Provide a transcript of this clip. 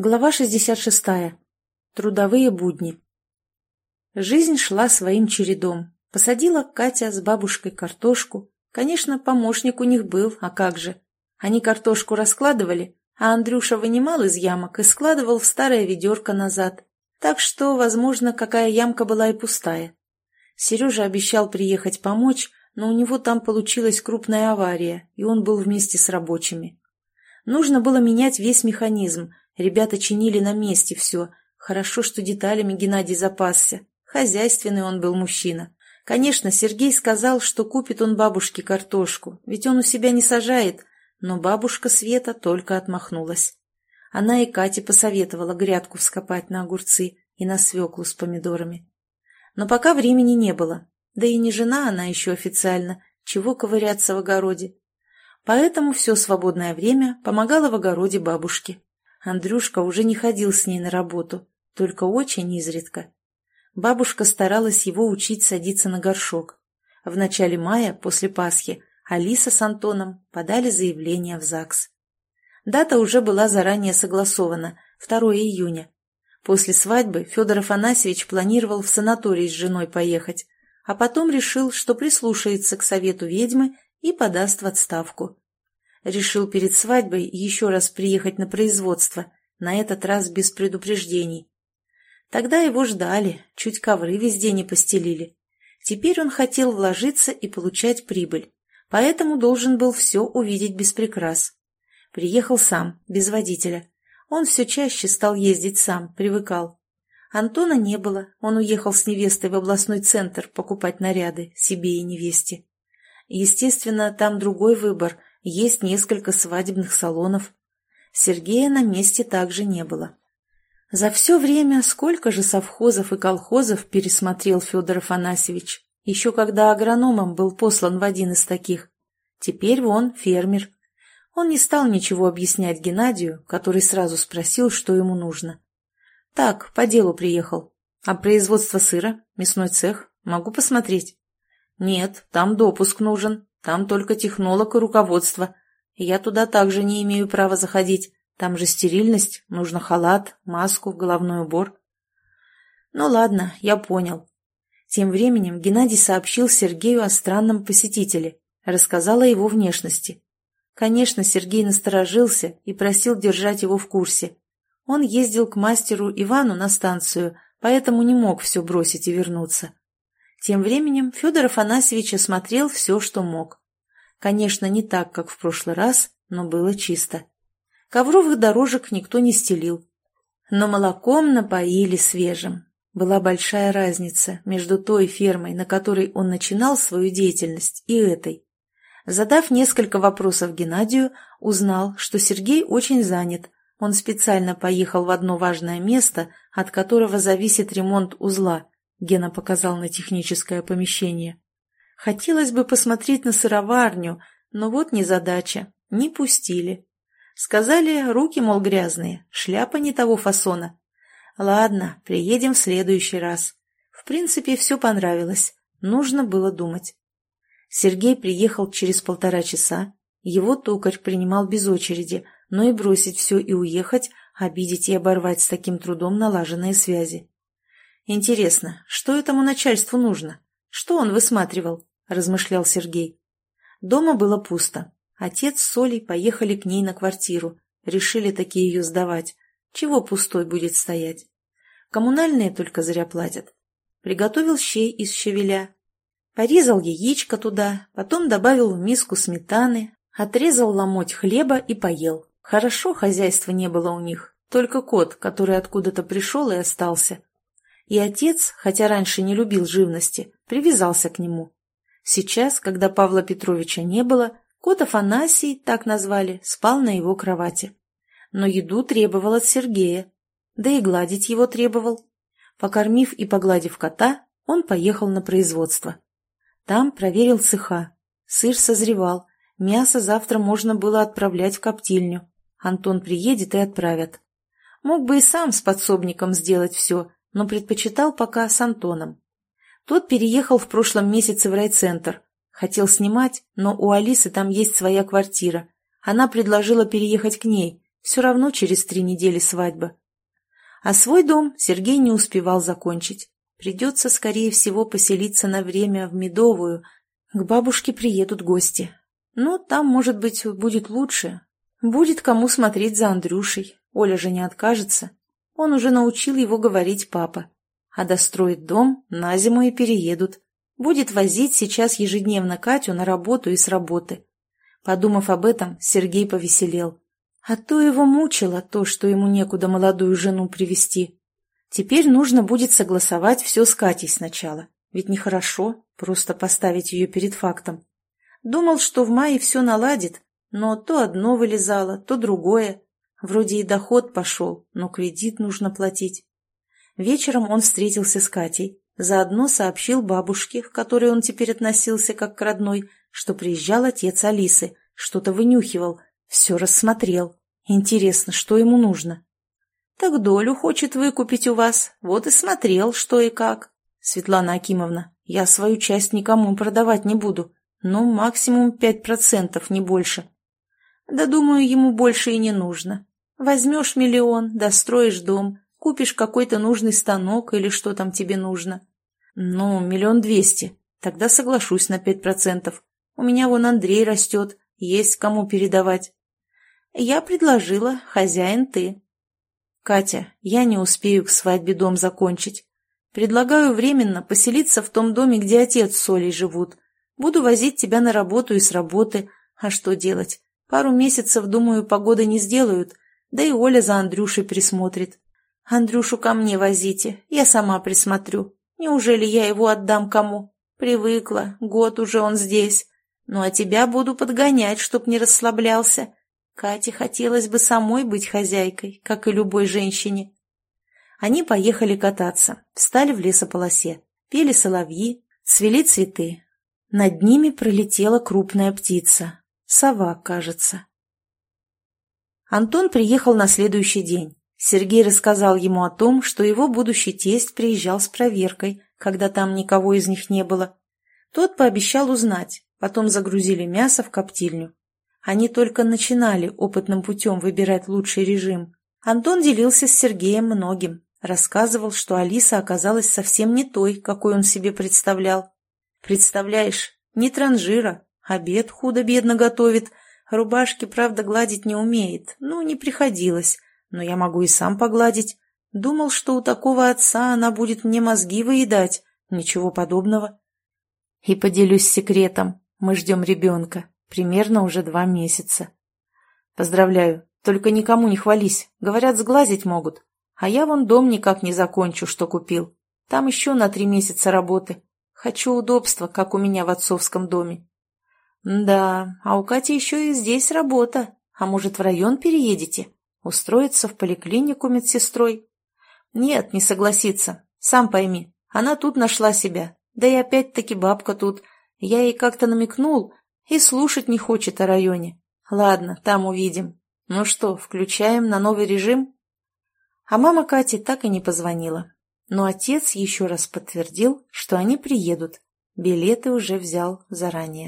Глава 66. Трудовые будни. Жизнь шла своим чередом. Посадила Катя с бабушкой картошку. Конечно, помощник у них был, а как же. Они картошку раскладывали, а Андрюша вынимал из ямок и складывал в старое ведерко назад. Так что, возможно, какая ямка была и пустая. Сережа обещал приехать помочь, но у него там получилась крупная авария, и он был вместе с рабочими. Нужно было менять весь механизм, Ребята чинили на месте все. Хорошо, что деталями Геннадий запасся. Хозяйственный он был мужчина. Конечно, Сергей сказал, что купит он бабушке картошку, ведь он у себя не сажает, но бабушка Света только отмахнулась. Она и Кате посоветовала грядку вскопать на огурцы и на свеклу с помидорами. Но пока времени не было, да и не жена она еще официально, чего ковыряться в огороде. Поэтому все свободное время помогала в огороде бабушке. Андрюшка уже не ходил с ней на работу, только очень изредка. Бабушка старалась его учить садиться на горшок. В начале мая, после Пасхи, Алиса с Антоном подали заявление в ЗАГС. Дата уже была заранее согласована, 2 июня. После свадьбы Федор Афанасьевич планировал в санаторий с женой поехать, а потом решил, что прислушается к совету ведьмы и подаст в отставку. Решил перед свадьбой еще раз приехать на производство, на этот раз без предупреждений. Тогда его ждали, чуть ковры везде не постелили. Теперь он хотел вложиться и получать прибыль, поэтому должен был все увидеть без прикрас. Приехал сам, без водителя. Он все чаще стал ездить сам, привыкал. Антона не было, он уехал с невестой в областной центр покупать наряды себе и невесте. Естественно, там другой выбор, есть несколько свадебных салонов. Сергея на месте также не было. За все время сколько же совхозов и колхозов пересмотрел Федор Афанасьевич, еще когда агрономом был послан в один из таких. Теперь он фермер. Он не стал ничего объяснять Геннадию, который сразу спросил, что ему нужно. «Так, по делу приехал. А производство сыра? Мясной цех? Могу посмотреть?» «Нет, там допуск нужен. Там только технолог и руководство. Я туда также не имею права заходить. Там же стерильность, нужно халат, маску, головной убор. Ну ладно, я понял. Тем временем Геннадий сообщил Сергею о странном посетителе, рассказал о его внешности. Конечно, Сергей насторожился и просил держать его в курсе. Он ездил к мастеру Ивану на станцию, поэтому не мог все бросить и вернуться. Тем временем Федор Афанасьевич осмотрел все, что мог. Конечно, не так, как в прошлый раз, но было чисто. Ковровых дорожек никто не стелил. Но молоком напоили свежим. Была большая разница между той фермой, на которой он начинал свою деятельность, и этой. Задав несколько вопросов Геннадию, узнал, что Сергей очень занят. Он специально поехал в одно важное место, от которого зависит ремонт узла – Гена показал на техническое помещение. Хотелось бы посмотреть на сыроварню, но вот незадача. Не пустили. Сказали, руки, мол, грязные, шляпа не того фасона. Ладно, приедем в следующий раз. В принципе, все понравилось. Нужно было думать. Сергей приехал через полтора часа. Его токарь принимал без очереди, но и бросить все и уехать, обидеть и оборвать с таким трудом налаженные связи. «Интересно, что этому начальству нужно? Что он высматривал?» – размышлял Сергей. Дома было пусто. Отец с Солей поехали к ней на квартиру. Решили такие ее сдавать. Чего пустой будет стоять? Коммунальные только зря платят. Приготовил щей из щавеля. Порезал яичко туда, потом добавил в миску сметаны, отрезал ломоть хлеба и поел. Хорошо хозяйства не было у них, только кот, который откуда-то пришел и остался – и отец, хотя раньше не любил живности, привязался к нему. Сейчас, когда Павла Петровича не было, кот Афанасий, так назвали, спал на его кровати. Но еду требовал от Сергея, да и гладить его требовал. Покормив и погладив кота, он поехал на производство. Там проверил цеха. Сыр созревал, мясо завтра можно было отправлять в коптильню. Антон приедет и отправят. Мог бы и сам с подсобником сделать все, но предпочитал пока с Антоном. Тот переехал в прошлом месяце в райцентр. Хотел снимать, но у Алисы там есть своя квартира. Она предложила переехать к ней, Все равно через три недели свадьба. А свой дом Сергей не успевал закончить. Придется, скорее всего, поселиться на время в Медовую. К бабушке приедут гости. Но там, может быть, будет лучше. Будет кому смотреть за Андрюшей. Оля же не откажется. Он уже научил его говорить папа. А достроит дом, на зиму и переедут. Будет возить сейчас ежедневно Катю на работу и с работы. Подумав об этом, Сергей повеселел. А то его мучило то, что ему некуда молодую жену привести. Теперь нужно будет согласовать все с Катей сначала. Ведь нехорошо просто поставить ее перед фактом. Думал, что в мае все наладит, но то одно вылезало, то другое. Вроде и доход пошел, но кредит нужно платить. Вечером он встретился с Катей, заодно сообщил бабушке, к которой он теперь относился как к родной, что приезжал отец Алисы, что-то вынюхивал, все рассмотрел. Интересно, что ему нужно? Так долю хочет выкупить у вас, вот и смотрел, что и как. Светлана Акимовна, я свою часть никому продавать не буду, но максимум пять процентов, не больше. Да, думаю, ему больше и не нужно. Возьмешь миллион, достроишь дом, купишь какой-то нужный станок или что там тебе нужно. Ну, миллион двести. Тогда соглашусь на пять процентов. У меня вон Андрей растет, есть кому передавать. Я предложила, хозяин ты. Катя, я не успею к свадьбе дом закончить. Предлагаю временно поселиться в том доме, где отец с Олей живут. Буду возить тебя на работу и с работы. А что делать? Пару месяцев, думаю, погоды не сделают, да и Оля за Андрюшей присмотрит. Андрюшу ко мне возите, я сама присмотрю. Неужели я его отдам кому? Привыкла, год уже он здесь. Ну а тебя буду подгонять, чтоб не расслаблялся. Кате хотелось бы самой быть хозяйкой, как и любой женщине. Они поехали кататься, встали в лесополосе, пели соловьи, цвели цветы. Над ними пролетела крупная птица. Сова, кажется. Антон приехал на следующий день. Сергей рассказал ему о том, что его будущий тесть приезжал с проверкой, когда там никого из них не было. Тот пообещал узнать, потом загрузили мясо в коптильню. Они только начинали опытным путем выбирать лучший режим. Антон делился с Сергеем многим, рассказывал, что Алиса оказалась совсем не той, какой он себе представлял. Представляешь, не транжира, обед худо-бедно готовит, Рубашки, правда, гладить не умеет. Ну, не приходилось. Но я могу и сам погладить. Думал, что у такого отца она будет мне мозги выедать. Ничего подобного. И поделюсь секретом. Мы ждем ребенка. Примерно уже два месяца. Поздравляю. Только никому не хвались. Говорят, сглазить могут. А я вон дом никак не закончу, что купил. Там еще на три месяца работы. Хочу удобства, как у меня в отцовском доме. «Да, а у Кати еще и здесь работа. А может, в район переедете? Устроиться в поликлинику медсестрой?» «Нет, не согласится. Сам пойми, она тут нашла себя. Да и опять-таки бабка тут. Я ей как-то намекнул и слушать не хочет о районе. Ладно, там увидим. Ну что, включаем на новый режим?» А мама Кати так и не позвонила. Но отец еще раз подтвердил, что они приедут. Билеты уже взял заранее.